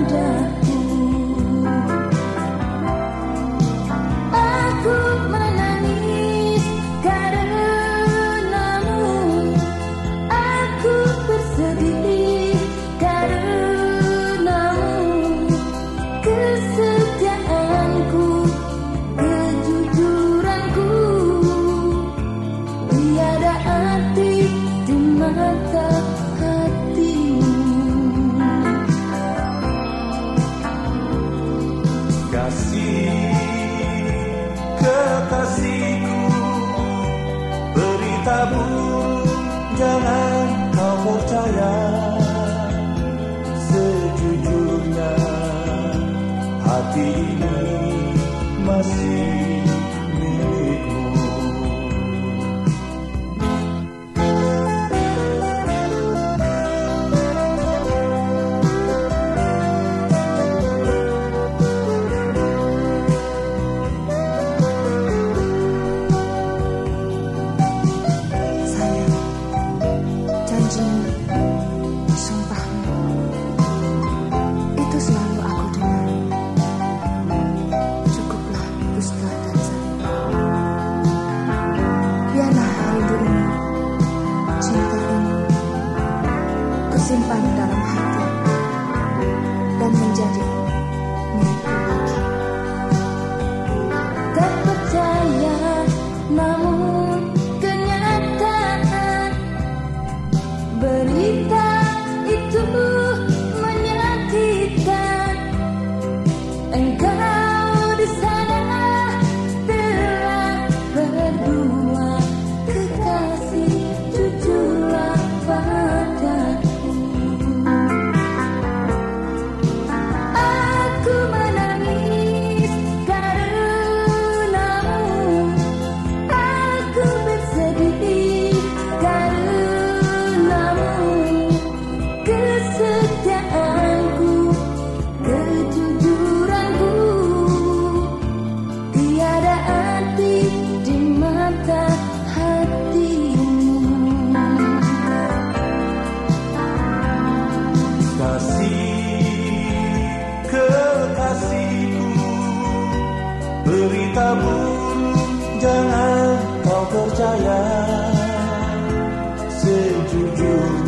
murder. kekasihku Beritamu jangan kau percaya. Sejujurnya hati you. and God. jangan kau percaya. Sejujurnya